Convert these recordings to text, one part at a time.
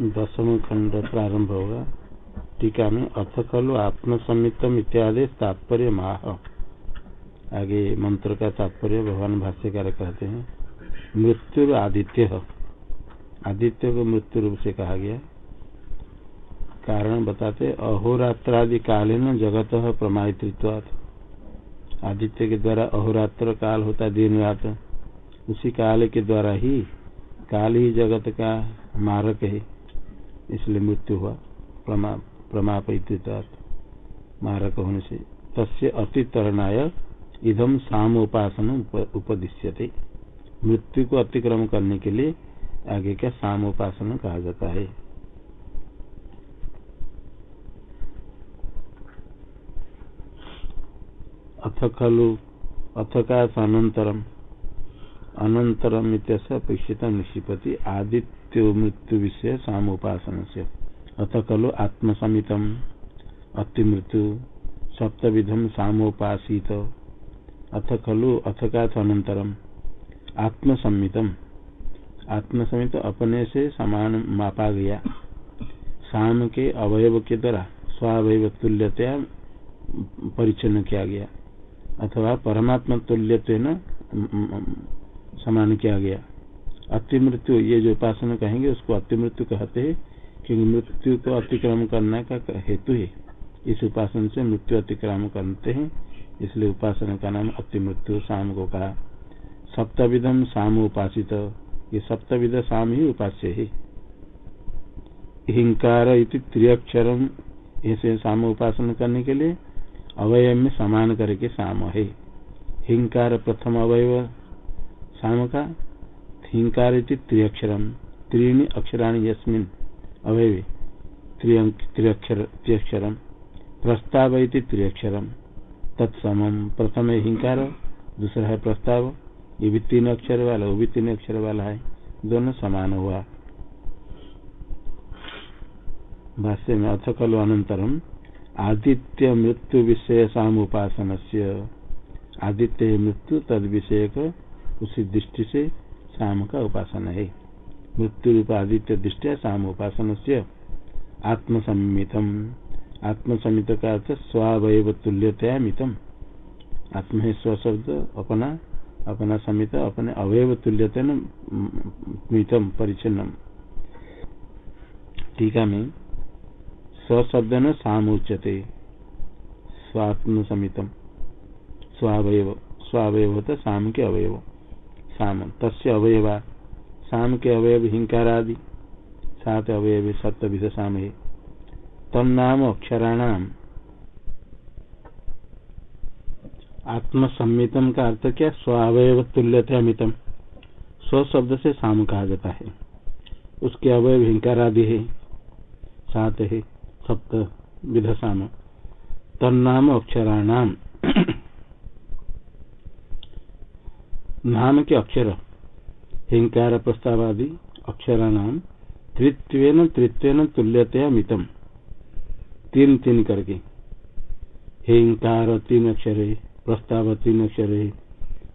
दसम खंड प्रारंभ होगा। टीका में अथ खलु आत्मसमितम इत्यादि तात्पर्य माह। आगे मंत्र का तात्पर्य भगवान भाष्यकार कहते हैं मृत्यु आदित्य। आदित्य को मृत्यु रूप से कहा गया। कारण बताते, अहोरात्रादि कालीन जगत प्रमायित्वात् आदित्य के द्वारा अहोरात्र काल होता दिन रात। उसी काल के द्वारा ही काल ही जगत का मारक है। इसलिए मृत्यु हुआ, प्रमा मारक होने से तस्य अतितरणाय इधम साम उपासन उपदिश्यते। मृत्यु को अतिक्रम करने के लिए आगे का साम उपासन कहा जाता है? अथ खलु, अथ का अनंतरम अनंतरम अपेक्षित निशिपति आदित्य मृत्यु विषय सामोपासन से अथ खलु आत्मसमितम। अतिमृत्यु सप्तविधम सामोपासित। अथ खलु अथ का अनंतरम आत्मसमितम आत्मसमित अपने से समान मापा गया साम के अवयव के द्वारा स्वावय तुल्यतया परिचन्न किया गया अथवा परमात्मा तुल्य समान किया गया अति मृत्यु ये जो उपासना कहेंगे, उसको अति मृत्यु कहते हैं, क्योंकि मृत्यु को अतिक्रम करने का हेतु है। इस उपासना से मृत्यु अतिक्रम करते हैं, इसलिए उपासना का नाम अति मृत्यु शाम को। कहा सप्तविधम शाम उपासित। ये सप्तविध शाम ही उपास्य है। हिंकार त्रियक्षरम ऐसे शाम उपासना करने के लिए अवयव में समान करके शाम है। हिंकार प्रथम अवयव शाम का हिंकार त्रिअक्षरम। त्रीणी अक्षराणी यस्मिन अवयव। त्रिअक्षर त्रिअक्षरम। प्रस्ताव त्रिअक्षरम। तत्सम प्रथम है हिंकार, दूसरा है प्रस्ताव। ये भी तीन अक्षर वाला, वो भी तीन अक्षर वाला है। दोनों समान हुआ। भाष्य में अथ कलो अनंतरम आदित्य मृत्यु विषय साम उपासन से आदित्य मृत्यु तद विषय उसी दृष्टि से शाम का उपासना है। मृत्यु रूप आदित्य दृष्टिया शाम उपासन से आत्मसमितम। आत्मसमित का अर्थ स्वावय तुल्यतया मितम आत्म है स्वशब्द, अपना अपना समित, अपने अवयव तुल्यते मितम परिचिन्नम टीका में स्वशब्द न साम उच्यते स्वात्म समितम स्वावयव स्वावयव होता साम के अवयव साम। तस्य अवयवा। साम के अवयव हिंकार आदि सात अवयव सत्य विध साम है तन्नाम अक्षराणाम। आत्मसम्मितम का अर्थ क्या? स्वावयव तुल्यता मितम स्व शब्द से साम कहा जाता है। उसके अवयव हिंकार आदि है। सात है। सप्त विधसाम तन्नाम अक्षराणाम। नाम के अक्षर। हिंकार प्रस्तावादि अक्षराणाम तृत्वेन तृत्वेन तुल्यतया मितम। तीन तीन करके। हिंकार तीन अक्षर है प्रस्ताव तीन अक्षर है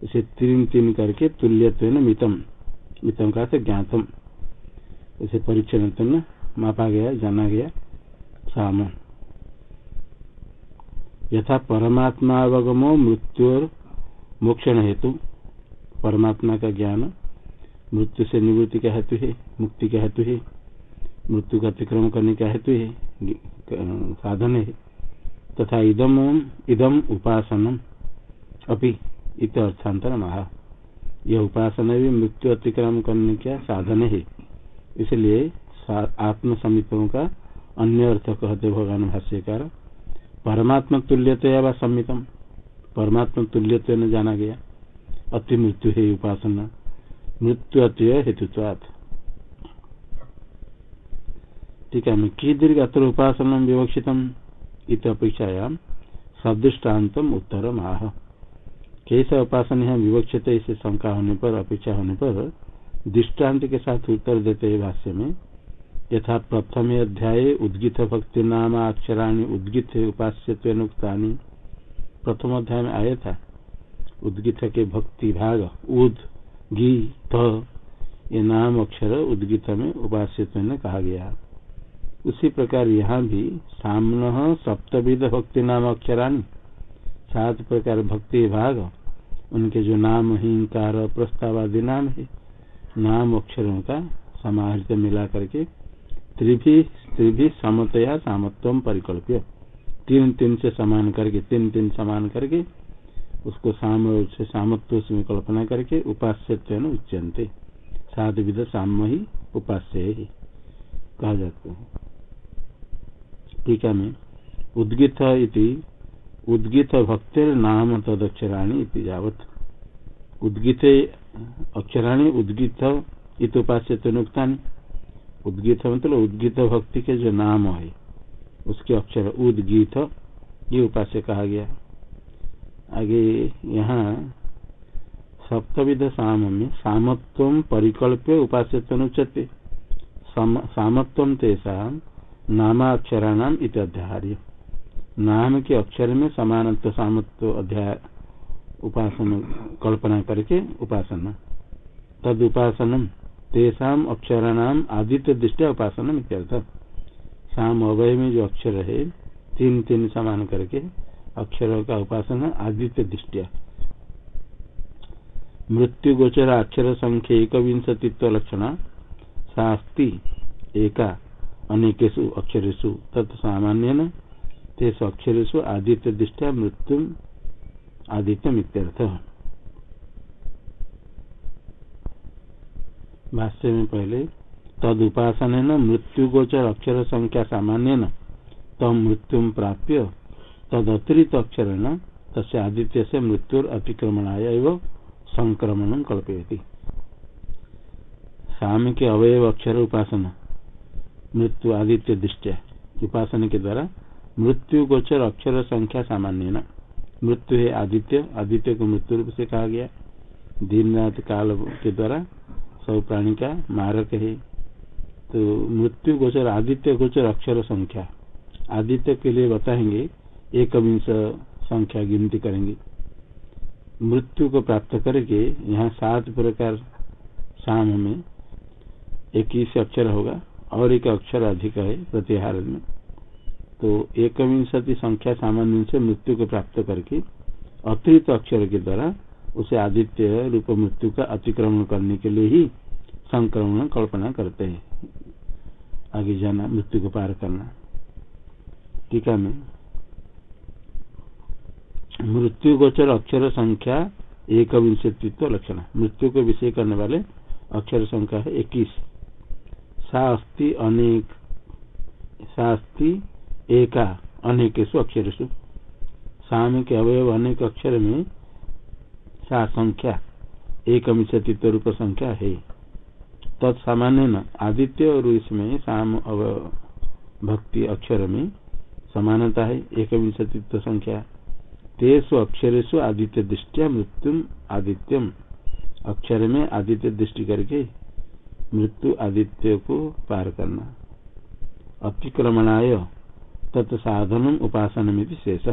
इसे तीन तीन करके तुल्यत्व मितम। मितम का ज्ञातम। इसे परीक्षण मापा गया, जाना गया, साम। यथा परमात्मा अवगमो मृत्यु मोक्षण हेतु। परमात्मा का ज्ञान, मृत्यु से निवृत्ति का हेतु है, मुक्ति का हेतु है, मृत्यु का अतिक्रम करने का हेतु है, साधन है। तथा इदम इदम उपासनम। अभी इत अर्थांतर महा यह उपासना भी मृत्यु अतिक्रम करने का साधन है। इसलिए आत्म समीपों का अन्य अर्थ कहते भगवान भाष्यकार। परमात्मा तुल्यतया व संमितम। परमात्मा तुल्यत्व न जाना गया। अति मृत्यु है उपासना। मृत्यु अत्यय हेतुत्वात्। ठीक है की दीर्घ अत्र उपासना विवक्षित इत अपेक्षाया सदृष्टान्तम उत्तर आह। कैसा उपासना है विवक्षित इसे शंका होने पर, अपेक्षा होने पर दृष्टांत के साथ उत्तर देते हैं भाष्य में, यथा प्रथम अध्याय उद्गित भक्ति नाम अक्षराणी उद्गित उपास्य प्रथम अध्याय में आया था। उद्गित के भक्ति भाग उद, गी ये नाम अक्षर उद्गित में उपास्य कहा गया। उसी प्रकार यहाँ भी सामन सप्तविध भक्ति नाम अक्षराणी, सात प्रकार भक्ति भाग, उनके जो नाम हिंकार प्रस्ताव आदि नाम है, नाम अक्षरों का समाहित मिला करके त्रिभी त्रिभी समतया सामत्व परिकल्प्य। तीन तीन से समान करके तीन तीन समान करके उसको साम से सामत्व में कल्पना करके उपास्य उच्चनते सात विध साम ही उपास्य। ही कहा जाता है। टीका में, उद्गित इति, उद्गित भक्तिर नाम तदक्षराणी इति जावत उद्गित अक्षराणी उद्गित इत उपास्य नुकता उद्गित मतलब उद्गित भक्ति के जो नाम है, उसके अक्षर उद्गीत, ये उपास्य कहा गया। आगे यहाँ सप्तविध साम में सामत्व परिकल्प्य उपास्य उच्चते सामत्व तेषा नामाक्षराणाम इत्याध्याय नाम के अक्षर में समानत्व सामत्व अध्याय उपासना, कल्पना करके उपासना। तद उपासनम तेषाम अक्षराणाम आदित्य दृष्टिया उपासनम इत्यर्थ। शाम अवय में जो अक्षर है तीन तीन समान करके अक्षरों का उपासना आदित्य दृष्टिया। मृत्यु गोचर अक्षर संख्या एक विंशतित्व लक्षण, शास्ति एका अनेकेशु अक्षरेशु तत्सामान्य तेसु अक्षरेशु आदित्य दृष्टिया मृत्यु आदित्य मित्यर्थ भाष्य में पहले, तद उपासन अक्षर संख्या सामान्य न तम मृत्यु प्राप्य तद अतिरिक्त अक्षर न तस् आदित्य से मृत्यु अतिक्रमणाय संक्रमण कल्पयती। साम के अवयव अक्षर उपासना। मृत्यु आदित्य दृष्टिया। उपासना के द्वारा मृत्यु गोचर अक्षर संख्या सामान्य न मृत्यु है आदित्य आदित्य को मृत्यु रूप से कहा गया। दिन रात काल के द्वारा सब प्राणी का मारक है। तो मृत्यु गोचर, आदित्य गोचर अक्षर संख्या। आदित्य के लिए बताएँगे एक विंश संख्या गिनती करेंगे। मृत्यु को प्राप्त करके यहाँ सात प्रकार शाम में इक्कीस अक्षर होगा और एक अक्षर अधिक है प्रतिहार में। तो एक विंशति संख्या सामान्य से मृत्यु को प्राप्त करके अतिरिक्त अक्षर के द्वारा उसे आदित्य रूप मृत्यु का अतिक्रमण करने के लिए ही संक्रमण कल्पना करते हैं। आगे जाना, मृत्यु को पार करना। टीका में मृत्यु गोचर अक्षर संख्या एक विंशतित्व लक्षण। मृत्यु को विषय करने वाले अक्षर संख्या है इक्कीस। शास्ति अनेक, शास्ति एका अनेकेशु अक्षरेशु साम के अवयव अनेक अक्षर में सा संख्या एक विंशतित्व रूप संख्या है। तत्सामान्य न, आदित्य और इसमें साम भक्ति अक्षर में समानता है एक विंशतित्व संख्या। तेसु अक्षरेशु आदित्य दृष्टिया मृत्यु आदित्यम अक्षर में आदित्य दृष्टि करके मृत्यु आदित्य को पार करना। अतिक्रमणाय तत्साधन उपासन में शेष।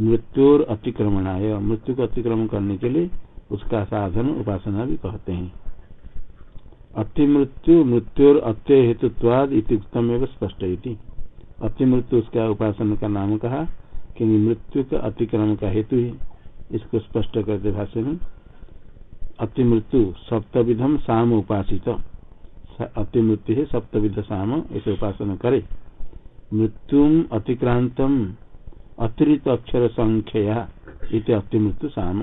मृत्युर अतिक्रमणाय मृत्यु को अतिक्रमण करने के लिए उसका साधन उपासना भी कहते हैं। अतिमृत्यु, मृत्युर अत्य हेतुत्वाद उत्तम एवं स्पष्ट अतिमृत्यु उसका उपासना का नाम कहा क्योंकि मृत्यु का अतिक्रमण का हेतु है इसको स्पष्ट करते भाष्य में। अति मृत्यु सप्तविधम साम उपासित। अति मृत्यु है सप्तविध साम इसे उपासना करे। मृत्यु अतिक्रांतम अतिरिक्त अक्षर संख्या इत अतिमृत्यु साम।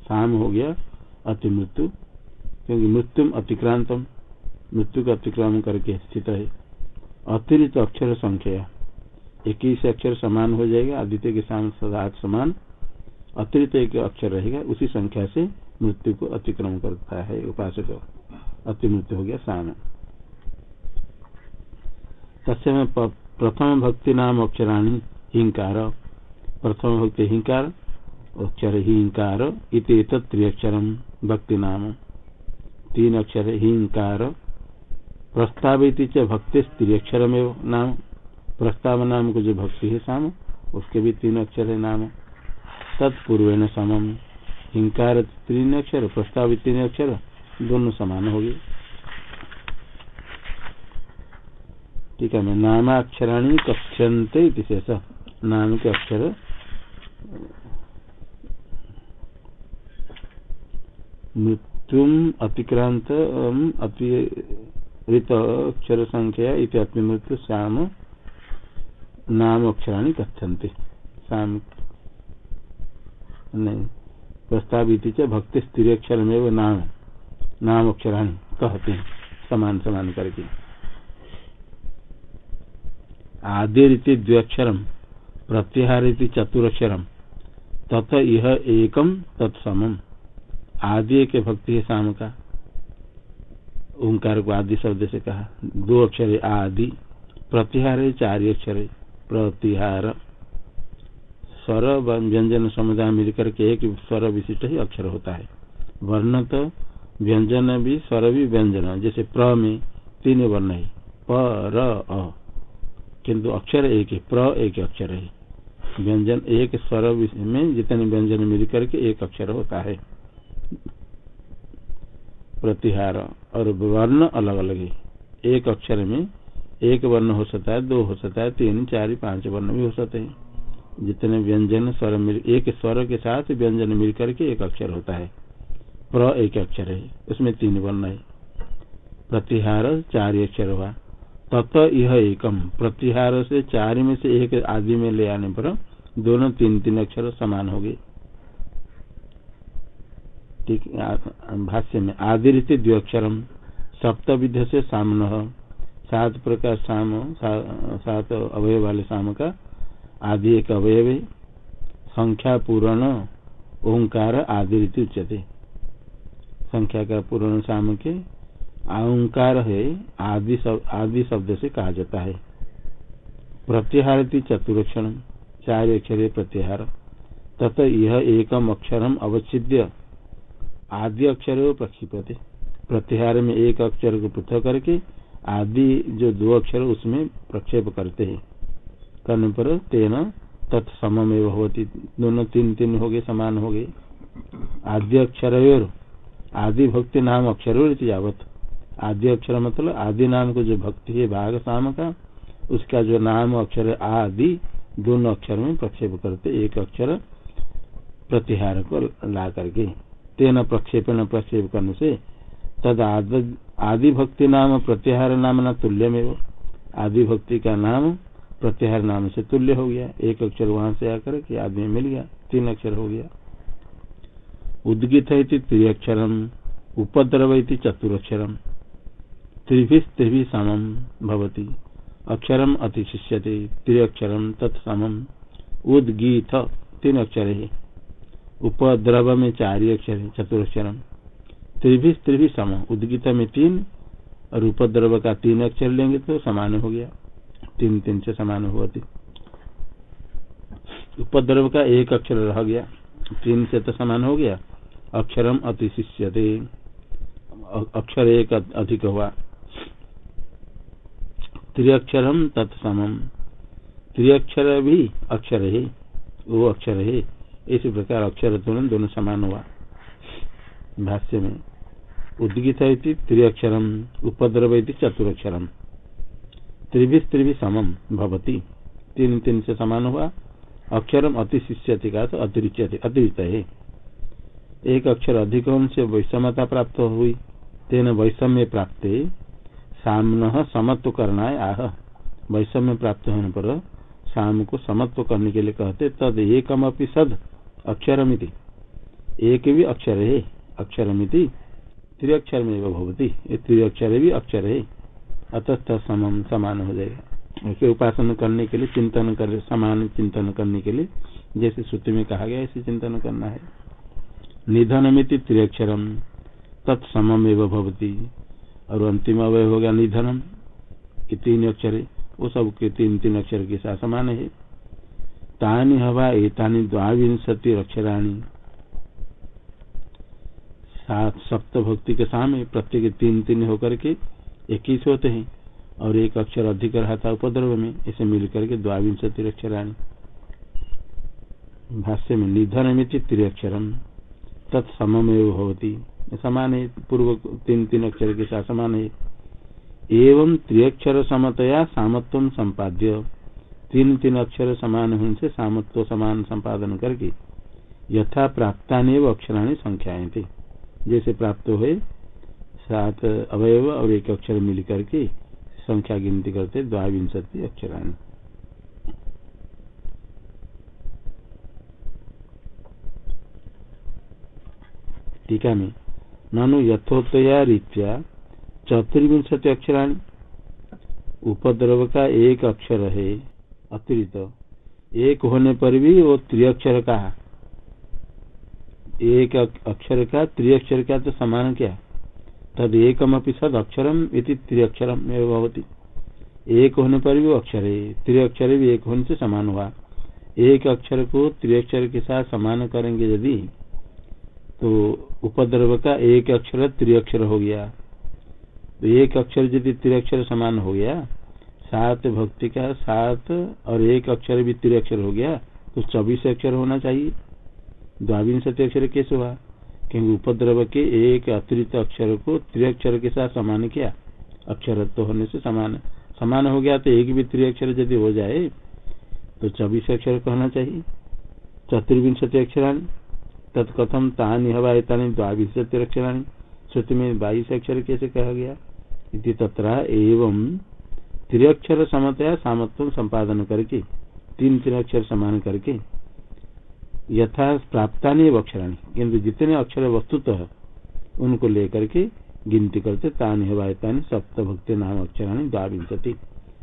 साम हो गया अति मृत्यु क्योंकि मृत्यु अतिक्रांतम, मृत्यु का अतिक्रमण करके स्थित है। अतिरिक्त अक्षर संख्या इक्कीस अक्षर समान हो जाएगा आदित्य के साथ समान, अतिरिक्त एक अक्षर रहेगा, उसी संख्या से मृत्यु को अतिक्रम करता है, उपासक। अति मृत्यु हो गया, साम। तस्य प्रथम भक्ति नाम अक्षराणी, हिंकार। प्रथम भक्ति हिंकार, अक्षर हिंकार, इत भक्ति नाम। तीन अक्षर हिंकार, प्रस्तावित भक्ति स्त्री अक्षर नाम। प्रस्ताव नाम को जो भक्ति है साम, उसके भी तीन अक्षर है नाम। तत्पूर्व समम। हिंकार तीन अक्षर प्रस्तावित तीन अक्षर, दोनों समान हो गए। ठीक है, मैं नामाक्षराणी कक्षन्ते शेष नाम के अक्षर। मृत्यु अतिक्रांत अतिरित अक्षर संख्या इति मृत्यु श्याम नाम श्याम नहीं, प्रस्तावित भक्ति स्थिर अक्षर में नाम नाम अक्षराणी कहते हैं। समान समान करके। आदि रीति द्व्यक्षरम प्रत्याहार चतुरक्षरम तथा यह एकम तत्समम। आदि के भक्ति है शाम का। ओंकार को आदि शब्द से कहा। दो अक्षर आदि प्रतिहार है चार अक्षर। प्रतिहार स्वर व्यंजन समुदाय मिलकर के एक स्वर विशिष्ट ही अक्षर होता है। वर्ण तो व्यंजन भी स्वर भी व्यंजन, जैसे प्र में तीन वर्ण है। प, र, अ। किंतु अक्षर एक है, प्र एक अक्षर है। व्यंजन एक स्वर में जितने व्यंजन मिलकर के एक अक्षर होता है। प्रतिहार और वर्ण अलग अलग है। एक अक्षर में एक वर्ण हो सकता है, दो हो सकता है, तीन, चार, पाँच वर्ण भी हो सकते हैं। जितने व्यंजन स्वर मिल, एक स्वर के साथ व्यंजन मिलकर के एक अक्षर होता है। प्र एक अक्षर है, उसमें तीन वर्ण है। प्रतिहार चार अक्षर हुआ। तत् यह एकम, प्रतिहार से चार में से एक आदि में ले आने पर दोनों तीन तीन अक्षर समान हो गए। ठीक भाष्य में आदि रीति द्व्यक्षरम सप्त विध से सामन सात प्रकार साम सात अवय वाले साम का, आदि एक अवयव संख्या, पूर्ण, ओंकार आदि रीति उच्चते संख्या का पूर्ण साम के ओंकार है, आदि आदि शब्द से कहा जाता है। प्रत्याहार चतुरक्षण चार अक्षर प्रत्याहार। तथा यह एकम अक्षरम अवच्छिद्य आदि अक्षर प्रक्षिपते प्रत्याहार में एक अक्षर को पृथक करके आदि जो दो अक्षर उसमें प्रक्षेप करते हैं। करने पर तेना तत्सम होती। दोनों तीन तीन हो गए, समान हो गए। आद्य अक्षर आदि भक्ति नाम अक्षर यावत। आदि अक्षर मतलब आदि नाम को जो भक्ति है, भाग शाम का, उसका जो नाम अक्षर आदि दोनों अक्षर में प्रक्षेप करते, एक अक्षर प्रतिहार को ला करके। तेन प्रक्षेपण प्रक्षेप करने से तद आदि भक्ति नाम प्रत्याहार नाम न तुल्य में आदि भक्ति का नाम प्रत्याहार नाम से तुल्य हो गया। एक अक्षर वहाँ से आकर के आदमी मिल गया। तीन अक्षर हो गया। उद्गित है त्रिअक्षरम उपद्रव चतुरक्षरम। त्रिभी त्रिभी समम भवती। अक्षरम अतिशिष्यते, त्रिअक्षरम तत्समम उदगीत, तीन अक्षर है। उपद्रव में चार अक्षर है, चतुरक्षरम। त्रिभी त्रिभी सम। उद्गीत में तीन और उपद्रव का तीन अक्षर लेंगे तो समान हो गया। तीन तीन से समान होती। उपद्रव का एक अक्षर रह गया। तीन से तो समान हो गया। अक्षरम अतिशिष्य अक्षर एक अधिक हुआ। त्रिअक्षरम तत्समम त्रिअक्षर भी अक्षर है, वो अक्षर है। इसी प्रकार अक्षर दोनों दोनों समान हुआ। भाष्य में उद्गित त्रिअक्षरम उपद्रव चतुरक्षरम। त्रिभी त्रिभी समम भवती। तीन तीन से समान हुआ। अक्षरम अतिशिष्यति का तो अतिरिक्त अतिरिक्त है एक अक्षर अधिक से वैषमता प्राप्त हुई। तेन वैषम्य प्राप्त। सामन समत्व करना आह। वैषम्य प्राप्त होने पर शाम को समत्व करने के लिए कहते, तद एकम सद अक्षरमिति। एक भी अक्षर है, अक्षरमिति। त्रिअक्षर में भवती। ये त्रिअक्षर भी अक्षर है। अतः समम समान हो जाएगा। ऐसे उपासना करने के लिए, चिंतन कर समान चिंतन करने के लिए, जैसे सूत्र में कहा गया ऐसे चिंतन करना है। निधनमिति त्रिअक्षरम तत्समम एवं भवती। और अंतिम अवय हो गया निधनम तीन अक्षर है। वो सब के तीन तीन अक्षर के साथ समान है। तानी हवा एतानी द्वाविंशति अक्षराणी। सात सप्त भक्ति के सामने प्रत्येक तीन तीन होकर के इक्कीस होते हैं और एक अक्षर अधिक रहा था उपद्रव में, इसे मिलकर के द्वाविंशति अक्षराणी। भाष्य में निधन में त्रिअक्षरम तत्समेव होती समान है, पूर्व तीन तीन अक्षर के साथ समान है। एवं त्रिअक्षर समतया सामत्व संपाद्य। तीन तीन अक्षर समान होने से सामत्व समान संपादन करके यथा प्राप्ता अक्षराणी संख्याएँ थे जैसे प्राप्त हुए सात अवयव और एक अक्षर मिल करके संख्या गिनती करते द्वाविंशति अक्षराणी। टीका में ननु यथोक्तया रीत्या चतुर्विंशति अक्षराणी। उपद्रव का एक अक्षर है, अतिरिक्त। एक होने पर भी वो त्रिअक्षर का एक अक्षर का, त्रिअक्षर का तो समान क्या? तद एकम सद अक्षरम इति त्रिअक्षरम एक होने पर भी अक्षर है। त्रिअक्षर भी एक होने से समान हुआ। एक अक्षर को त्रिअक्षर के साथ समान करेंगे यदि तो उपद्रव का एक अक्षर त्रिअक्षर हो गया। तो एक अक्षर यदि त्रिअक्षर समान हो गया, सात भक्ति का सात और एक अक्षर भी त्रिअक्षर हो गया तो चौबीस अक्षर होना चाहिए। द्वाविंशति अक्षर कैसे हुआ क्योंकि उपद्रव के एक अतिरिक्त अक्षर को त्रिअक्षर के साथ समान किया। अक्षरत्व होने से समान समान हो गया तो एक भी त्रिअक्षर यदि हो जाए तो चौबीस अक्षर कहना चाहिए। चतुर्विंशति अक्षराणी, तत्कथम तानी हवायतानी द्वाविंशति अक्षराणी, श्रुति में बाईस अक्षर कैसे कहा गया? इति तत्र एवं त्रिअक्षर समतया सामत्व संपादन करके, तीन तीन अक्षर समान करके यथा प्राप्ता नहीं अक्षराणी किन्तु जितने अक्षर वस्तुतः, उनको लेकर के गिनती करते, तानी हवायतानी सप्त भक्ति नाम अक्षराणी द्वाविंशति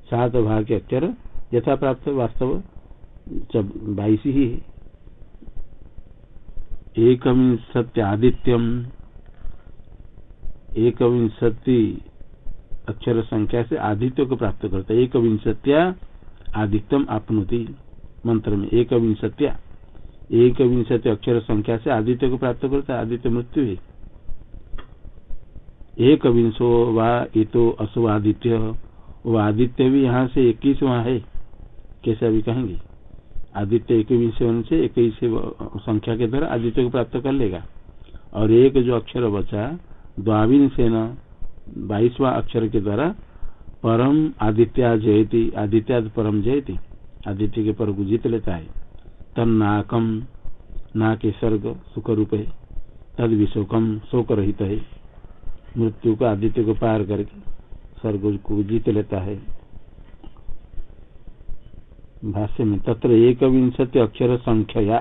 सात भाग के अक्षर यथा प्राप्त वास्तव बाईस ही है। एक आदित्यम एक अक्षर संख्या से आदित्य को प्राप्त करता। है एक विंशत्या आदित्यम आपनुति। मंत्र में एक विंशत्या एक विंशति अक्षर संख्या से आदित्य को प्राप्त करता है, आदित्य मृत्यु है। एक विंशो व तो असो आदित्य वो आदित्य भी यहाँ से इक्कीस वहाँ है। कैसे अभी कहेंगे? आदित्य एक विंश से इक्कीस संख्या के द्वारा आदित्य को प्राप्त कर लेगा। और एक जो अक्षर बचा, द्वाविन न बाईसवा अक्षर के द्वारा परम आदित्य जयती, आदित्य परम जयती, आदित्य के पर जीत लेता है। तन नाकम ना के स्वर्ग सुख रूप है तद विशोकम शोक रहित है मृत्यु को आदित्य को पार करके स्वर्ग को जीत लेता है। भाष्य में तत्र एक विंशति अक्षर संख्या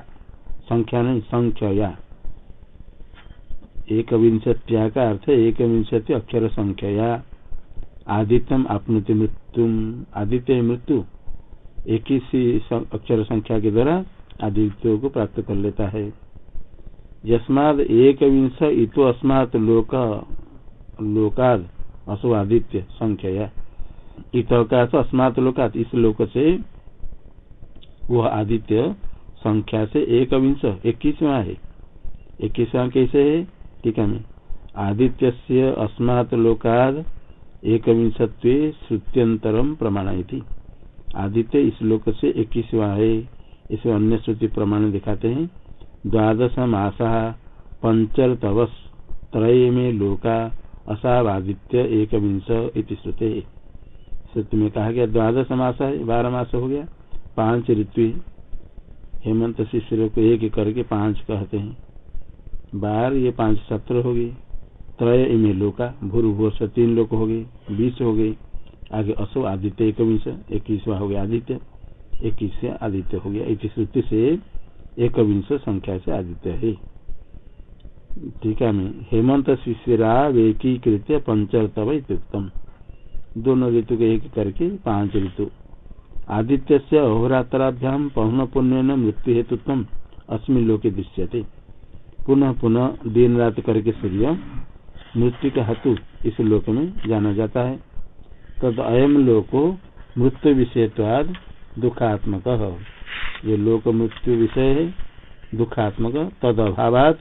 संख्या नहीं संख्या एक विंशत्या का अर्थ एक विंशति अक्षर संख्या आदित्यम आपनुति मृत्यु आदित्य मृत्यु। एक ही अक्षर संख्या के द्वारा आदित्य को प्राप्त कर लेता है। यस्माद एक विंश इतो अस्मात लोक, लोकाद असो आदित्य संख्या इत का अस्मात लोकात, इस लोक से वह आदित्य संख्या से एक विंश इक्कीसवा है। इक्कीसवा कैसे है? ठीक है आदित्य से अस्मात् लोकाद एक विंशत्व श्रुत्यंतरम प्रमाण आदित्य इस लोक से इक्कीसवा है। इसे अन्य श्रुति प्रमाण दिखाते हैं। द्वादश मासा पंचर तवस त्रय में लोका असावादित्य एक विंश इति श्रुते। श्रुति में कहा गया द्वादश मास है बारह मास हो गया, पाँच ऋतु हेमंत शिष्य को एक करके पाँच कहते हैं। बार ये पाँच सत्र हो त्रय इमे लोका भूर भूर से तीन लोक हो गए, बीस हो गए, आगे असो आदित्य एक विंश इक्कीसवा हो गया आदित्य। इक्कीस आदित्य हो गया। इस श्रुति से एक विंश संख्या से आदित्य है। टीका में हेमंत शिशिरा वेकीकृत पंचरतव उत्तम दोनों ऋतु के एक करके पाँच ऋतु। आदित्य से अहोरात्राभ्याम पौन पुण्य न मृत्यु हेतुत्व अस्मिन लोके दृश्यते। पुनः पुनः दिन रात करके सूर्य मृत्यु का हेतु इस लोक में जाना जाता है। तद अयम लोको मृत्यु विषयत्वाद दुखात्मक। ये लोक मृत्यु विषय है, दुखात्मक तद अभाव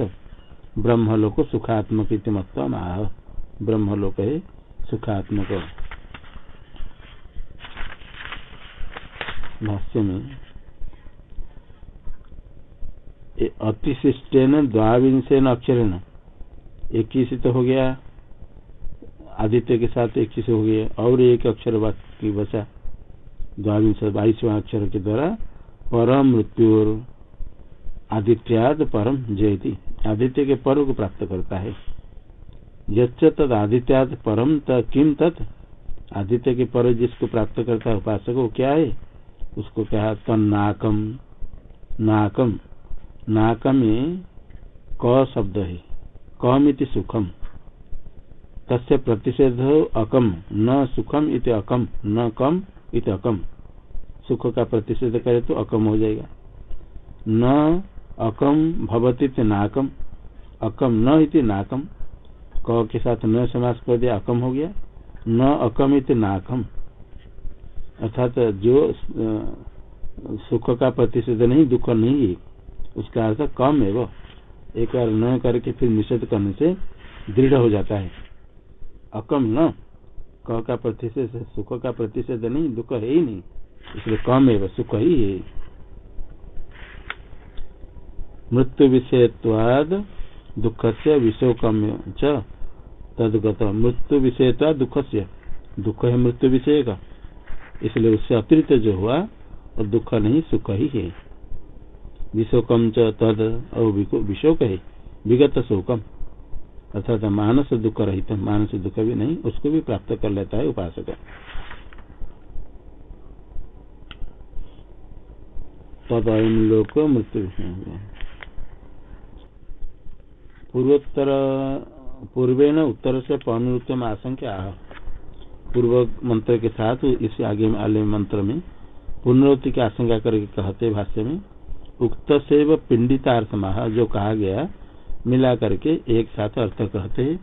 ब्रह्मलोक सुखात्मक मतम आह ब्रह्मलोक है, सुखात्मक। भाष्य में अतिशिष्टेन द्वांशेन अक्षरेण। एक ही से तो हो गया, आदित्य के साथ एक ही से हो गया, और एक अक्षर बाकी बचा। द्वाविंश बाईसवा अक्षर के द्वारा परम मृत्यु आदित्याद परम जयती। आदित्य के पर्व को प्राप्त करता है। यद आदित्याद परम किम तत् आदित्य के पर्व जिसको प्राप्त करता है उपासक, वो क्या है? उसको कहा तन्नाकम। नाकम। नाकम में क शब्द है। कम सुखम। तस्य प्रतिषेध अकम। न सुखम इति अकम। न कम। इति अकम सुख का प्रतिषेध करे तो अकम हो जाएगा। न अकम भवती नाकम। अकम न इति नाकम। क के साथ न समास कर दिया, अकम हो गया। न अकम इति नाकम। अर्थात जो सुख का प्रतिषेध नहीं, दुख नहीं है, उसका अर्थ कम है वो। एक बार न करके फिर निषेध करने से दृढ़ हो जाता है। अकम न। क का प्रतिषेध सुख का प्रतिषेध नहीं, दुख है ही नहीं। इसलिए कम है सुख ही है। मृत्यु विषयत्वाद दुख से विषोकम तदगत मृत्यु विषय दुख से दुख है मृत्यु विषय का। इसलिए उससे अतिरिक्त जो हुआ और दुख नहीं, सुख ही है। विशोकम च तद और विशोक है। विगत शोकम अर्थात मानस दुख रहित, मानस दुख भी नहीं, उसको भी प्राप्त कर लेता है उपासक। तद लोक मृत्यु पूर्वोत्तर, पूर्वेण उत्तर से पौनृत्यम आशंका पूर्व मंत्र के साथ इस आगे आले मंत्र में, पुनरुक्ति की आशंका करके कहते भाष्य में, उक्त से पिंडितार्थ महा, जो कहा गया मिला करके एक साथ अर्थ कहते हैं।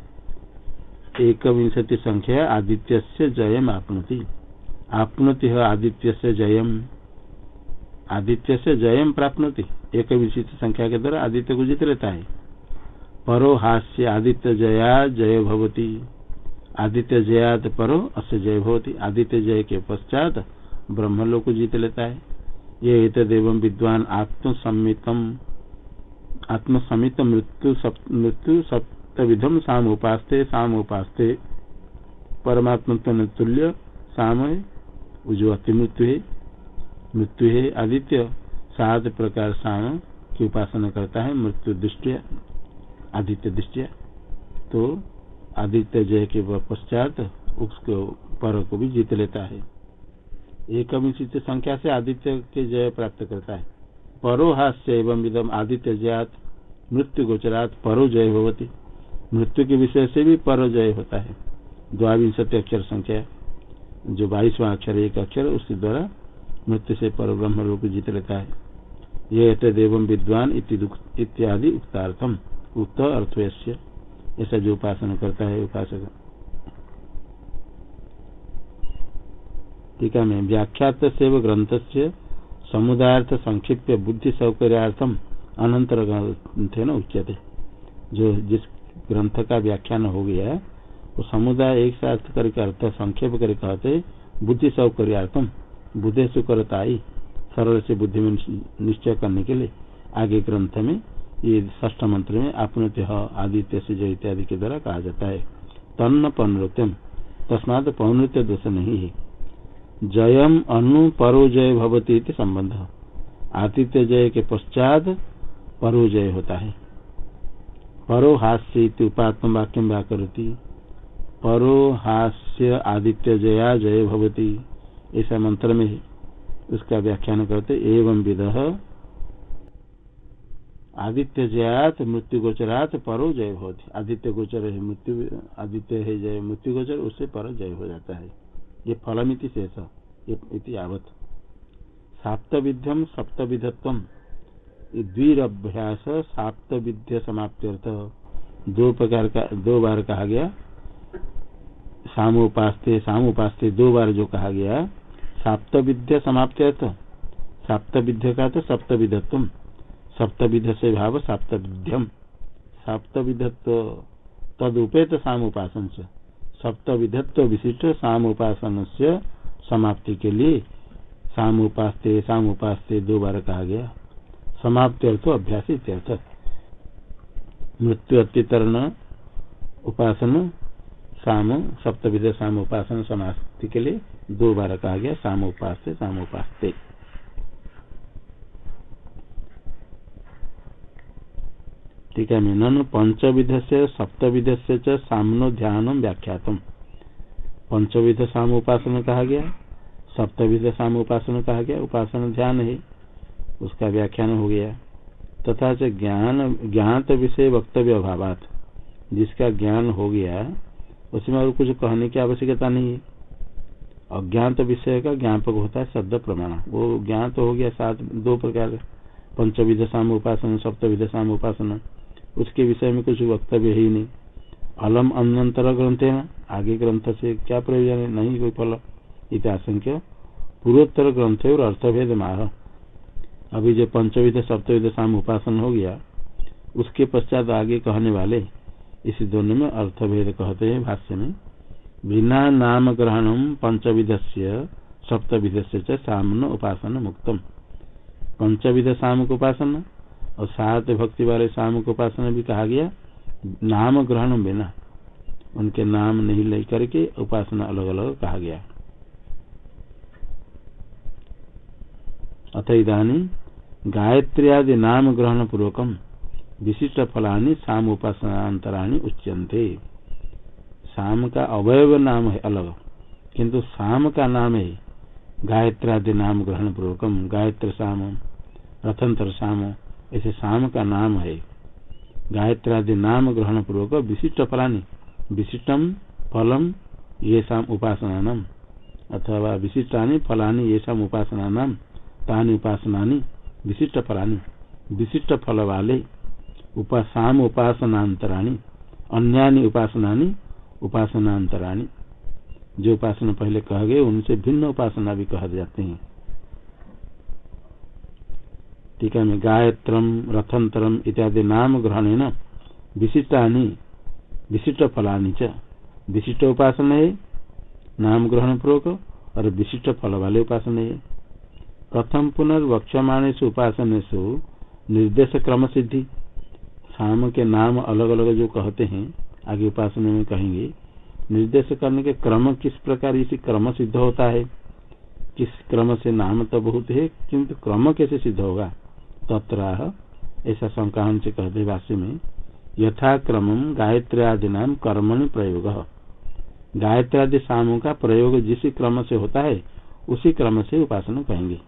एक विंशति संख्या आदित्य से जयम आपनति। आपनति है आदित्य से जयम। आदित्य से जयम प्राप्नति। एक विंशति संख्या के द्वारा आदित्य को जीत लेता है। परो हास्य आदित्य जया जय भवती। आदित्य जयात परो अस्य जय भवती। आदित्य जय के पश्चात ब्रह्मलोक को जीत लेता है। ये एतदेव विद्वान आत्मसमितम आत्मसमित मृत्यु मृत्यु सप्तविधम साम उपास्ते साम उपास्ते परमात्म तुल्य साम जो अति मृत्यु है मृत्यु है आदित्य सात प्रकार साम की उपासना करता है, मृत्यु दृष्टिया, आदित्य दृष्टिया। तो आदित्य जय के पश्चात उसको पर को भी जीत लेता है। एक संख्या से आदित्य के जय प्राप्त करता है। परोहास्य एवं विदम आदित्य जयात मृत्यु गोचरात परो जय होती मृत्यु के विषय से भी परो जय होता है। द्वाविंशति अक्षर संख्या। जो बाईसवा अक्षर, एक अक्षर, उसके द्वारा मृत्यु से पर ब्रह्म रूप जीत लेता है। ये देवम विद्वान इत्यादि उक्तार्थम। उक्त अर्थ ऐसा जो उपासना करता है उपासक। टीका में व्याख्यात से ग्रंथ से समुदाय संक्षिप्त बुद्धि सौकर्यार्थम अनंतर ग्रंथे न उच्यते। जो जिस ग्रंथ का व्याख्यान हो गया है, वो समुदाय एक साथ करके अर्थ संक्षेप कर कहते बुद्धि सौकर्यार्थम, बुद्धि सुकरता सरल से बुद्धि में निश्चय करने के लिए। आगे ग्रंथ में, ये ष्ठ मंत्र में आपनत्य आदित्य से जो इत्यादि के द्वारा कहा जाता है। तन्न पौनृत्यम, तस्मात पौनृत्य दोष नहीं है। जयम अनु परो जय भवती संबंध। आदित्य जय के पश्चात परोजय होता है। परो हास्य उपात्म वाक्य व्याकरती परो हास्य आदित्य जया जय भवती। ऐसा मंत्र में उसका व्याख्यान करते एवं विद। आदित्य जयात, मृत्यु गोचरात, परो जय होती आदित्य गोचर है मृत्यु, आदित्य है जय, मृत्यु गोचर, उससे पर जय हो जाता है। ये फलमिति शेष इति आवत साप्त विध्यम सप्त विधत्व द्वीरभ्यास साप्त विद्य समाप्त्यर्थ। दो प्रकार का, दो बार कहा गया। सामोपास्ते सामोपास्ते दो बार जो कहा गया साप्त विद्या समाप्त्यर्थ। साप्त विद्य का तो सप्त विधत्व सप्त विध से भाव साप्त विध्यम सप्त विधत्व तद उपेत उपासन से सप्त विधत्व विशिष्ट साम उपासन से समाप्ति के लिए साम उपास्ते साम उपास्ते दो बार कहा गया। समाप्ति अर्थ अभ्यास मृत्यु अतितरण, उपासना, साम, सप्तविध साम उपासना समाप्ति के लिए दो बार कहा गया साम उपास साम उपास ठीक है ननु पंचविध से सप्तविध से सामनो ध्यान व्याख्यातम। पंचविध साम उपासना कहा गया? सप्तविध साम उपासना कहा गया? उपासना ध्यान है। उसका व्याख्यान हो गया। तथा ज्ञान, ज्ञात विषय वक्तव्य अभाव जिसका ज्ञान हो गया, उसमें और कुछ कहने की आवश्यकता नहीं है। अज्ञात विषय का ज्ञापक होता है शब्द प्रमाण। वो ज्ञात हो गया सात, दो प्रकार। पंचविध साम उपासना, सप्तविध साम उपासना। उसके विषय में कुछ वक्तव्य ही नहीं। अलम अन्नतर ग्रंथ है। आगे ग्रंथ से क्या प्रयोजन है? नहीं, कोई फल। इतिहासंख्य पूर्वोत्तर ग्रंथ और अर्थभेद माह अभी जो पंचविध, सप्तविध साम उपासन हो गया, उसके पश्चात आगे कहने वाले, इस दोनों में अर्थभेद कहते हैं, भाष्य में। बिना नाम ग्रहण पंचविध से सप्तविध से सामन उपासन मुक्तम। पंचविध सामक उपासना? और सात भक्ति वाले शाम को उपासना भी कहा गया, नाम ग्रहण बिना। उनके नाम नहीं ले करके उपासना अलग अलग कहा गया। अथ इधानी गायत्री आदि नाम ग्रहण पूर्वकम विशिष्ट फलानी साम उपासनांतराणी उच्यंते साम का अवयव नाम है अलग, किंतु साम का नाम है गायत्रादि नाम ग्रहण पूर्वकम गायत्र साम, रथंतर साम ऐसे साम का नाम है। गायत्रादि नाम ग्रहण पूर्वक विशिष्ट फलानी विशिष्टम फलम ये शाम उपासना अथवा विशिष्टानी फलानी ये शाम उपासना तानी उपासना विशिष्ट फलानी, विशिष्ट फल वाले उपासाम उपासनांतराणी अन्यानी उपासनानी उपासनांतराणी जो उपासना पहले कह गए, उनसे भिन्न उपासना भी कह जाते हैं। टीका में गायत्रम, रथंतरम इत्यादि नाम ग्रहण है न विशिष्टानी, विशिष्ट फलानी च। विशिष्ट उपासना है नाम ग्रहण पूर्वक और विशिष्ट फल वाले उपासना है प्रथम पुनर्वक्षमाणे से उपासना से निर्देश क्रम सिद्धि। शाम के नाम अलग अलग जो कहते हैं, आगे उपासना में कहेंगे, निर्देश करने के क्रम किस प्रकार इसी क्रम सिद्ध होता है? किस क्रम से नाम तो बहुत है, किंतु क्रम कैसे सिद्ध होगा? तत्र ऐसा शंका से कहते भाष्य में, यथाक्रम गायत्री नाम कर्मणि प्रयोग। गायत्री आदि सामों का प्रयोग जिस क्रम से होता है, उसी क्रम से उपासना कहेंगे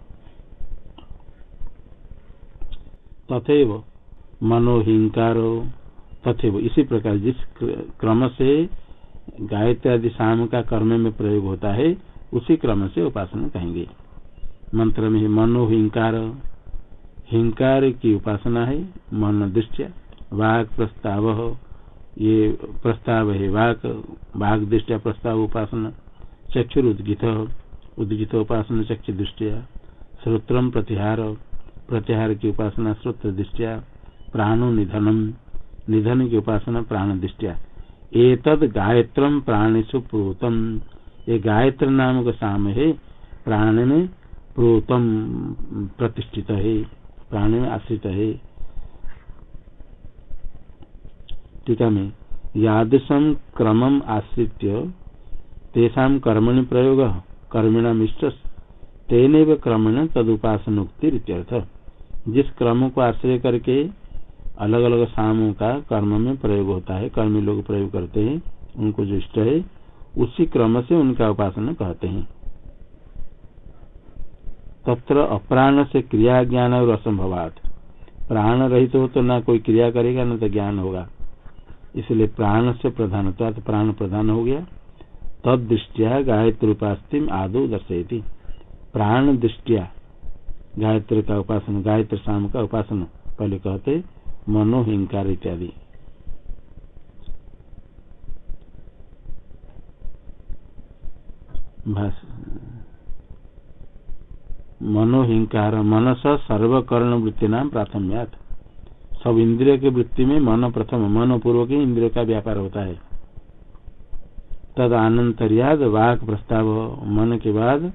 तथेव मनोहिंकारो, तथेव इसी प्रकार जिस क्रम से गायत्री आदि शाम का कर्म में प्रयोग होता है, उसी क्रम से उपासना कहेंगे मंत्र में मनोहिंकार हिंकार की उपासना है, मन दृष्टिया, वाक प्रस्ताव ये प्रस्ताव है वाक वाक दृष्टिया प्रस्ताव उपासना, चक्षुर उद्गित उद्गित उपासना चक्षु दृष्टिया, श्रोत्रम प्रतिहार प्रत्याहार की उपासना श्रोत्र दृष्टिया, प्राणो निधनम, निधन की उपासना प्राण दृष्टिया। एतद गायत्रम प्राणेशु प्रोतम। ये गायत्र नाम का साम है प्राण में प्रोतम प्रतिष्ठित है। प्राण में आश्रित है। टीका में यादृशम क्रमम आश्रित तेषा कर्मणि प्रयोग कर्मिणाम इष्ट तेन क्रमेण तदुपासनोक्ति जिस क्रम को आश्रय करके अलग अलग सामों का कर्म में प्रयोग होता है, कर्मी लोग प्रयोग करते हैं, उनको जो इष्ट है, उसी क्रम से उनका उपासना कहते हैं। तत्र अप्राण से क्रिया ज्ञान और असंभवात प्राण रहित तो हो तो ना कोई क्रिया करेगा, न तो ज्ञान होगा। इसलिए प्राण से प्रधान तो प्राण प्रधान हो गया। तद दृष्टिया गायत्री उपास्ति आदो दर्शयती। प्राण दृष्टिया गायत्री का उपासना, गायत्री शाम का उपासना, पहले कहते मनोहिंकार इत्यादि। मनोहिंकार, मनस सर्वकर्ण वृत्ति नाम प्राथम्यात। सब इंद्रिय के वृत्ति में मन प्रथम मन पूर्वक ही इंद्रिय का व्यापार होता है। तद आनंतरियाद वाक प्रस्ताव, मन के बाद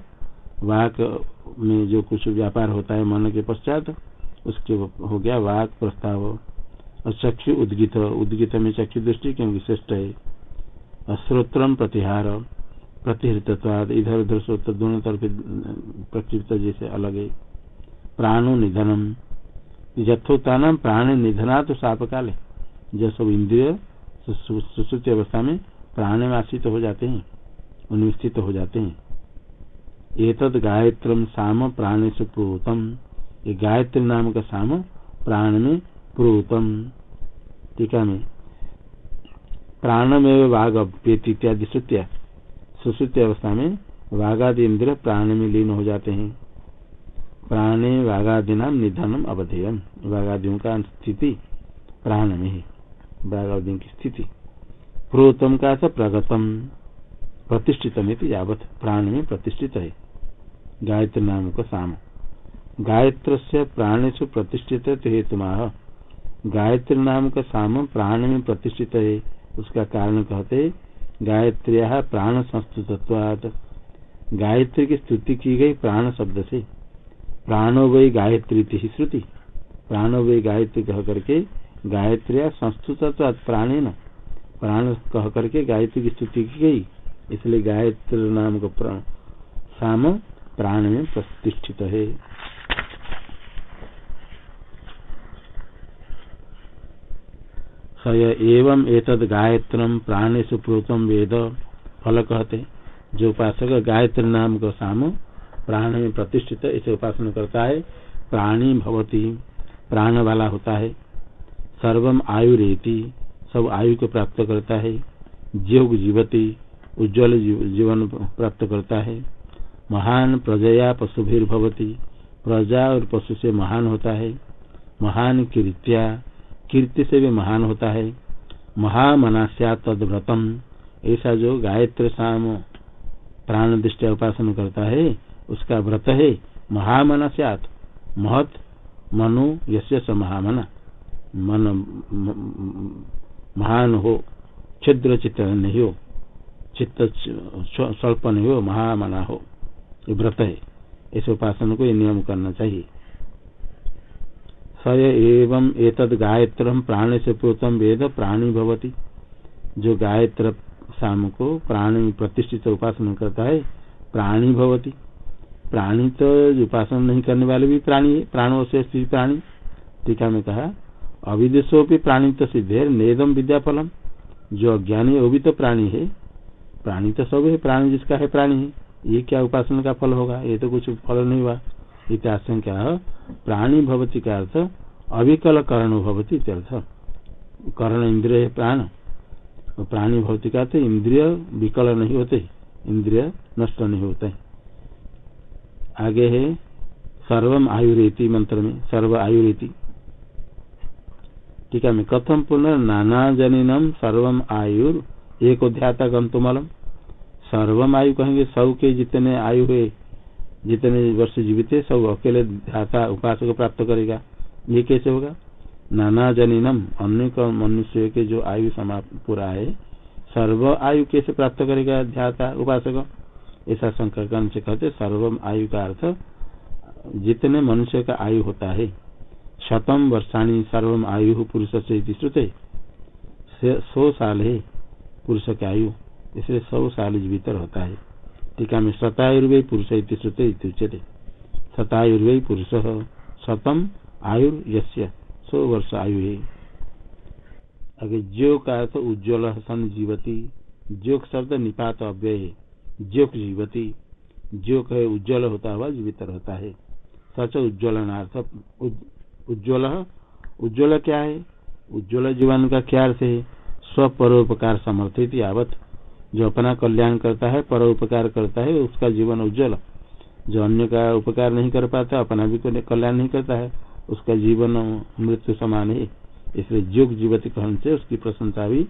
वाक में जो कुछ व्यापार होता है मन के पश्चात, उसके हो गया वाक प्रस्ताव। और चक्षु उद्गित उद्गित में चक्षु दृष्टि क्योंकि श्रेष्ठ है? अश्रोत्रम प्रतिहार प्रतिहृतवाद इधर उधर श्रोत दोनों तरफ़ प्रकृत जैसे अलग है। प्राणो निधनम। यथोत्ता नाम प्राण निधना तो साप काल जो सब इंद्रिय सुश्रुति अवस्था में प्राण में आश्रित हो जाते हैं उनमें स्थित हो जाते हैं। एतद गायत्र साम प्राण से प्रोतम। ये गायत्री नाम का साम प्राण में प्रोतम। टीका में। प्राणमेव वाघ अभ्यत इत्यादि श्रुतिया सुश्रुति अवस्था में वाघादि इंद्र प्राण में लीन हो जाते हैं। प्राणे वाघादि नाम निधनम अवधेयम। वाघादियों का स्थिति प्राण में है। वाघादियों की स्थिति। प्रोतम का प्रगतम। प्रतिष्ठित यावत। प्राण में प्रतिष्ठित है। गायत्री नाम का साम। गायत्र से प्राणेश प्रतिष्ठित हेतु गायत्री नाम का साम। प्राण में प्रतिष्ठित है। उसका कारण कहते गायत्रिया प्राण संस्तुतत्वाद गायत्री की स्तुति की गई प्राण शब्द से। प्राणो वही गायत्री ही श्रुति। प्राणो वही गायत्री कह करके गायत्रिया संस्तुत प्राणे न प्राण कह करके गायत्री की स्तुति की गई। इसलिए गायत्री नाम का साम प्राण में प्रतिष्ठित है। स एवं एतद गायत्र प्राणेश प्रोतम वेद फल कहते जो उपासक गायत्री नाम का साम प्राण में प्रतिष्ठित, इसे उपासना करता है। प्राणी भवती, प्राण वाला होता है। सर्वम आयुरेति सब आयु को प्राप्त करता है। जीव जीवती, उज्ज्वल जीवन प्राप्त करता है। महान प्रजया पशु पशुभिर्भवती, प्रजा और पशु से महान होता है। महान कीर्त्या कीर्ति से भी महान होता है। महामनास्या तदव्रतम ऐसा जो गायत्र शाम प्राण दृष्टि उपासन करता है, उसका व्रत है महामनस्यात। महत मनु यश महामना। मन महान हो, छिद्र चित्त नहीं हो, चित्त स्वल्प नहीं हो, महामना हो। ये व्रत है। इस उपासन को ये नियम करना चाहिए। स एवं एतद गायत्र प्राण से प्रोतम वेद प्राणी भवती। जो गायत्र शाम को प्राणी प्रतिष्ठित उपासना करता है, प्राणी भवती। प्राणी तो उपासना नहीं करने वाले भी प्राणी है, प्राणों से स्थित प्राणी। टीका में कहा अविदेशो भी प्राणी तो सिद्ध है नेदम विद्याफलम। जो अज्ञानी है, वो भी तो प्राणी है। प्राणी तो सब है, प्राणी जिसका है प्राणी है। ये क्या उपासना का फल होगा? ये तो कुछ फल नहीं हुआ। इत्याशंका प्राणी भवती का अर्थ अविकल कर्ण भवती अर्थ। कर्ण इंद्रिय प्राण। प्राणी भवती का इंद्रिय विकल नहीं होते, इंद्रिय नष्ट नहीं होते। आगे है, सर्वम आयुरेति मंत्र में, सर्व आयुरेति। ठीक है, मैं कथम पुनः नाना जनिनम सर्वम आयुर, एक ध्याता गंतुमलम सर्वम आयु कहेंगे, सौ के जितने आयु है जितने वर्ष जीवित है, सब अकेले ध्याता उपासक को प्राप्त करेगा। ये कैसे होगा? नाना जनिनम, अन्य मनुष्य के जो आयु समाप्त पूरा है, सर्व आयु कैसे प्राप्त करेगा ध्याता उपासक? ऐसा शंकर से कहते सर्वम आयु का अर्थ, जितने मनुष्य का आयु होता है, शतम वर्षाणी सर्वम आयु पुरुष से श्रुते सौ साल है पुरुष की आयु, इसलिए सौ साल जीवित होता है। टीका में शतायुर्वे पुरुष श्रुते शतायुर्वे पुरुष शतम आयुर सौ वर्ष आयु। है अगर जो का अर्थ उज्ज्वल सन जीवती। जोक शब्द निपात अव्यय। जोक जीवती। जोक है उज्ज्वल होता हुआ जीवित रहता है। सच उज्ज्वलनार्थ उज्ज्वल। उज्ज्वल क्या है? उज्ज्वल जीवन का क्या अर्थ है? स्वपरोपकार समर्थित यावत जो अपना कल्याण करता है पर उपकार करता है, उसका जीवन उज्जवल जो अन्य का उपकार नहीं कर पाता, अपना भी कल्याण नहीं करता है, उसका जीवन मृत्यु समान है इसलिए योग जीवती कहन से उसकी प्रसन्नता भी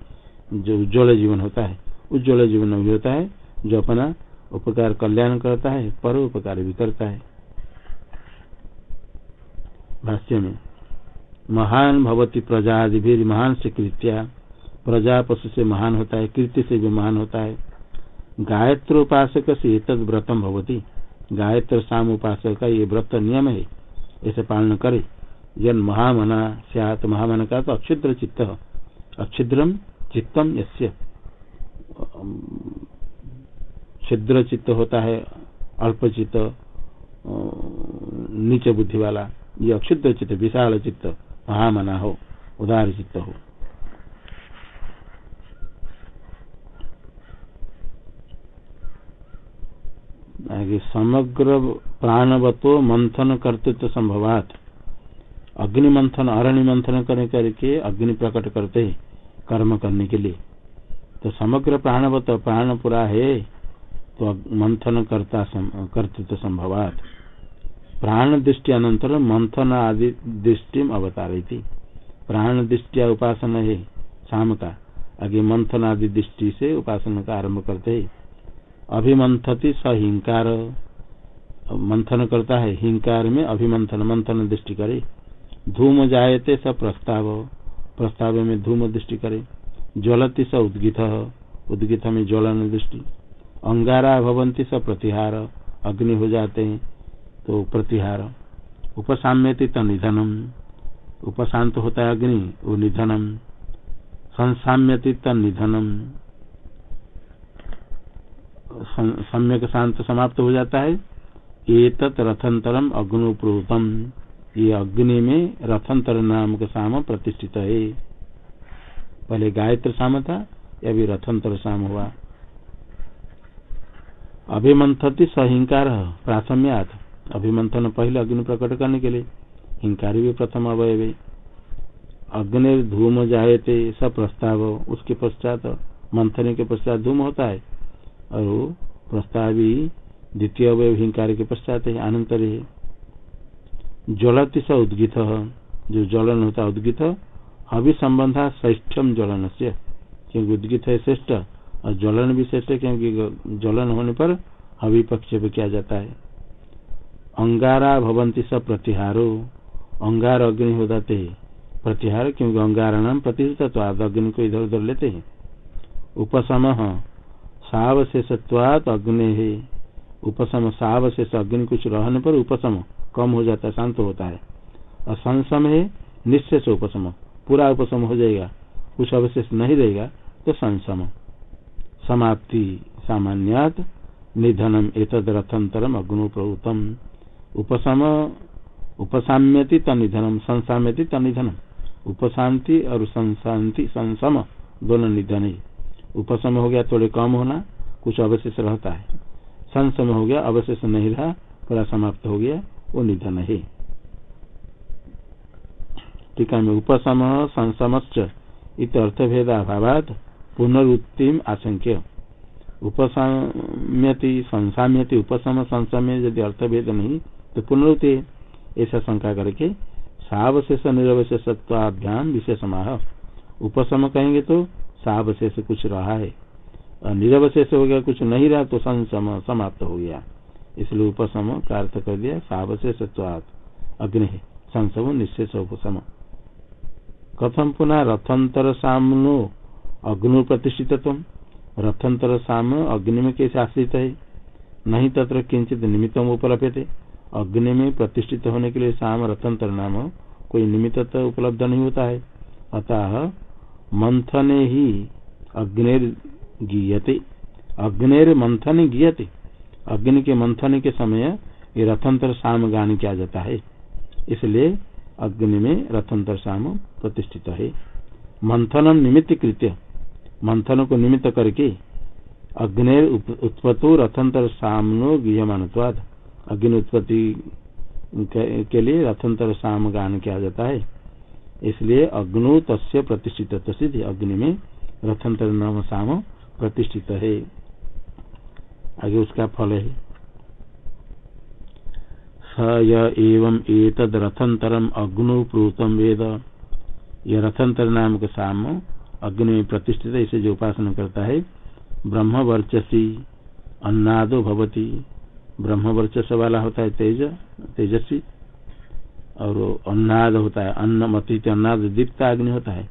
जो उज्ज्वल जीवन होता है, उज्ज्वल जीवन भी होता है, जो अपना उपकार कल्याण करता है पर उपकार भी करता है। भाष्य में, महान भवती प्रजादि महान से कृत्या प्रजा पशु से महान होता है कीर्ति से भी महान होता है। गायत्र उपासक से तद व्रतम भवती। गायत्र शाम उपासक का ये व्रत नियम है ऐसे पालन करे। जन महामना सियात, महामना का तो अक्षुद्र चित्त अक्षुद्रम चित्तम यस्य। छिद्र चित्त होता है, अल्प चित्त नीचे बुद्धि वाला। ये अक्षुद्र चित्त, विशाल चित्त, महामना हो, उदार चित्त हो। आगे समग्र प्राणवतो मंथन कर्तृत्व संभवात। अग्नि मंथन, अरण्य मंथन करने करके अग्नि प्रकट करते कर्म करने के लिए। तो समग्र प्राणवत, प्राण पूरा है तो मंथन करता कर्तृत्व संभवात। प्राण दृष्टि अनंतर मंथन आदि दृष्टि अवतारी थी प्राण दृष्टिया उपासना है, शाम का। आगे मंथन आदि दृष्टि से उपासना का आरंभ करते है। अभिमंथति स हिंकार। मंथन करता है, हिंकार में अभिमंथन मंथन दृष्टि करे। धूम जायते स प्रस्ताव प्रस्ताव में धूम दृष्टि करे। ज्वलती स उद्गित उद्गित में ज्वलन दृष्टि। अंगारा भवंती स प्रतिहार, अग्नि हो जाते हैं तो प्रतिहार। उपसाम्यति तो निधनम उपशांत होता है अग्नि, वो निधनम। संसाम्यति निधनम। सम्यक शांत समाप्त हो जाता है। एतत रथंतरम अग्नुप्रोतम। ये अग्नि में रथंतर नाम का साम प्रतिष्ठित है। पहले गायत्र साम था, या भी रथंतर साम हुआ। अभिमंथति सहिंकार प्राथम्यात अभिमंथन पहले अग्नि प्रकट करने के लिए। हिंकार भी प्रथम अवय अग्नि धूम जायते सब प्रस्ताव। उसके पश्चात मंथन के पश्चात धूम होता है। और प्रस्तावी द्वितीय अवय हिंकार के पश्चात है, अनंतर है। ज्वलति स उद्गित, जो ज्वलन होता उद्गित अभी संबंधा श्रेष्ठम ज्वलन से क्योंकि उद्गित है श्रेष्ठ, और ज्वलन भी श्रेष्ठ क्योंकि ज्वलन होने पर अभिपक्ष भी किया जाता है। अंगारा भवंती स प्रतिहारो, अंगार अग्नि हो जाते है। प्रतिहार, क्योंकि अंगारा नाम प्रतिष्ठित अग्नि को इधर उधर लेते हैं। उपसम सावशेषत्वात अग्नि। है उपसम सावशेष अग्नि कुछ रहने पर उपसम कम हो जाता है, शांत होता है। असंसम है, निशेष उपशम। पूरा उपशम हो जाएगा। कुछ अवशेष नहीं रहेगा तो संसम समाप्ति। सामान्यात निधनम एतद रथंतरम अग्नो प्रभुतम उपसम उपसाम्यति तनिधनम संसाम्यति तनिधनम उपशांति और संशांति संसम दोनों निधन। है उपसम हो गया, थोड़े कम होना, कुछ अवशेष रहता है। संसम हो गया, अवशेष नहीं रहा पूरा समाप्त हो गया, वो निधन है। टीका में उपसम, संसमश्च, इत अभाव पुनरुत्तिम आशंक्य। उपसाम्यति, संसाम्यति, उपसम, संसम्य यदि अर्थभेद नहीं तो पुनरुत्ति ऐसा शंका करके, सावशेष निरवशेषत्वाभ्याम विशेषमाह। उपसम कहेंगे तो सावशेष कुछ रहा है। और निरवशेष हो गया, कुछ नहीं रहा तो संसम समाप्त हो गया। इसलिए उपसम का अर्थ कर दिया, सावशेष अग्नि संसम निशेष उपसम। कथम पुनः रथंतर सामनो अग्नि प्रतिष्ठित रथंतर साम अग्नि में कैसे आश्रित है? नहीं तत्र किंचित निमित्त उपलब्ध थे अग्नि में प्रतिष्ठित होने के लिए साम रथंतर नाम कोई निमित्त उपलब्ध नहीं होता है। अतः मंथने ही अग्निर गीयते। अग्निर मंथन गीयते। अग्नि के मंथन के समय ये रथंतर शाम गान किया जाता है। इसलिए अग्नि में रथंतर शाम प्रतिष्ठित है। मंथन निमित्त कृत्य। मंथन को निमित्त करके अग्नि उत्पत्तो रथंतर सामनो गृहमानवाद अग्नि उत्पत्ति के लिए रथंतर शाम गान किया जाता है। इसलिए अग्नो तस्य प्रतिष्ठित सिद्धि अग्नि में रथंतर नाम साम प्रतिष्ठित है। आगे उसका फल है। स य एवं एतद रथंतरम अग्नो प्रोतम वेद। यह रथंतर नाम के साम अग्नि में प्रतिष्ठित इसे जो उपासना करता है ब्रह्म वर्चसी अन्नादो भवती। ब्रह्म वर्चस्व वाला होता है तेज, तेजस्वी। और अन्नाद होता है अन्न मतित अन्नाद, दीप्त अग्नि होता है।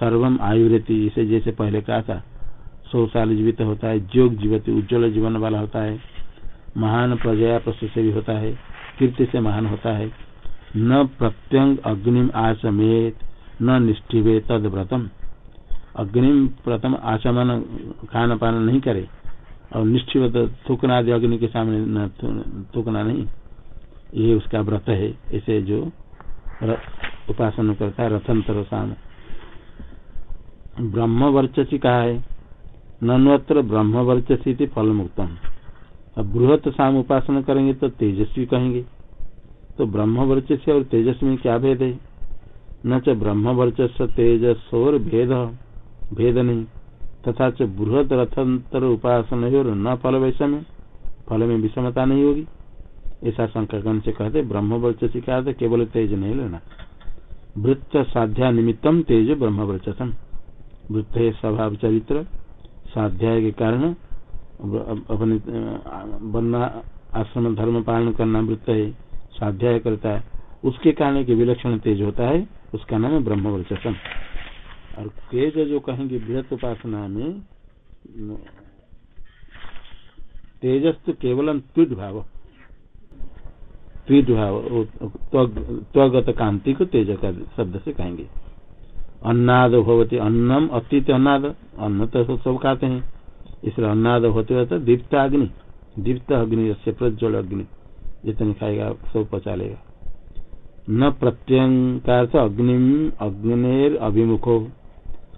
सर्वम आयुर्ति, इसे जैसे पहले कहा था सौ साल जीवित होता है, जोग जीवित, उज्ज्वल जीवन वाला होता है, महान प्रजया पशु से भी होता है, कीर्ति से महान होता है। न प्रत्यंग अग्निम आचमेत, न निष्ठिवे तद व्रतम। अग्निम प्रथम आचमन, खान पान नहीं करे, और निष्ठिव थूकना आदि अग्नि के सामने थूकना नहीं। ये उसका व्रत है ऐसे जो उपासना करता है रथंतर शाम ब्रह्म वर्चसी कहा है? नन्वत्र ब्रह्म वर्चसी थी फल मुक्तम अब बृहत शाम उपासना करेंगे तो तेजस्वी कहेंगे। तो ब्रह्म वर्चस्य और तेजस्वी में क्या भेद है? न च ब्रह्म वर्चस्व तेजस्वर भेद भेद नहीं। तथा च बृहद रथंतर उपासना और न फल वैषम्य फल में विषमता नहीं होगी। ऐसा शंकर से कहते ब्रह्म वर्चसी का केवल तेज नहीं लेना। वृत्त साध्या निमित्तम तेज ब्रह्म वर्चसम वृत्त स्वभाव चरित्र स्वाध्याय के कारण अपने बनना, आश्रम धर्म पालन करना वृत्त है स्वाध्याय करता है, उसके कारण के विलक्षण तेज होता है, उसका नाम है ब्रह्म वर्चसम और तेज जो कहेंगे, बृहत उपासना में तेजस्त केवल त्विड भाव त्विड भाव। त्वगत कांति को तेज का शब्द से कहेंगे। अन्नाद होती अन्नम अतीत अन्नाद, अन्न तो सब खाते हैं। इसलिए अन्नाद होते होते दीप्त अग्नि दीप्त अग्नि से प्रज्वल अग्नि, जितने खाएगा, सब पचा लेगा। न प्रत्यंग अग्नि अग्निर अभिमुखो।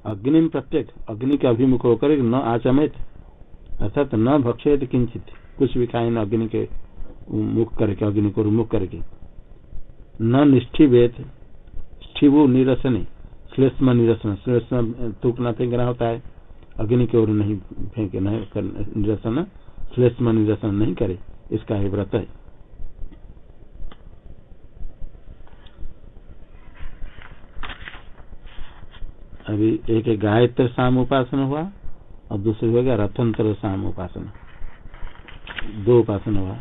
अग्निम प्रत्येक, अग्नि के अभिमुख होकर न आचमित, अर्थात न भक्षित किंचित, कुछ भी खाए न अग्नि के मुख करके, अग्नि को मुख करके। न निष्ठिवेद ठिवु निरसनी, श्लेष्म निरसन। श्लेष्म, थूकना फेंकना होता है, अग्नि की ओर नहीं फेंके निरसन, श्लेष्म निरसन नहीं करे, इसका ही व्रत है। अभी एक गायत्र शाम उपासना हुआ और दूसरी हो गया रथंतर शाम उपासना। दो उपासना हुआ।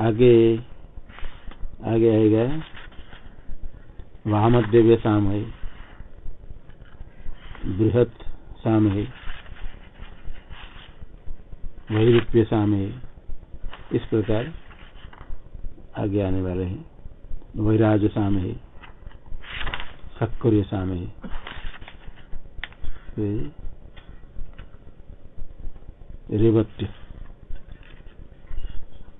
आगे आगे आएगा। वामदेव्य शाम है। बृहत शाम है। वैरूप्य शाम है। इस प्रकार आगे आने वाले हैं। वैराज शाम है। सक्रिय शाम है। रेवत्य।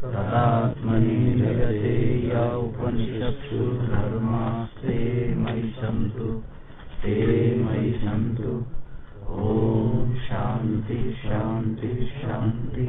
तदात्मनि जगते य उपनिषत्सु धर्मास्ते मयि सन्तु ते मयि सन्तु ॐ शान्ति शान्ति शान्ति।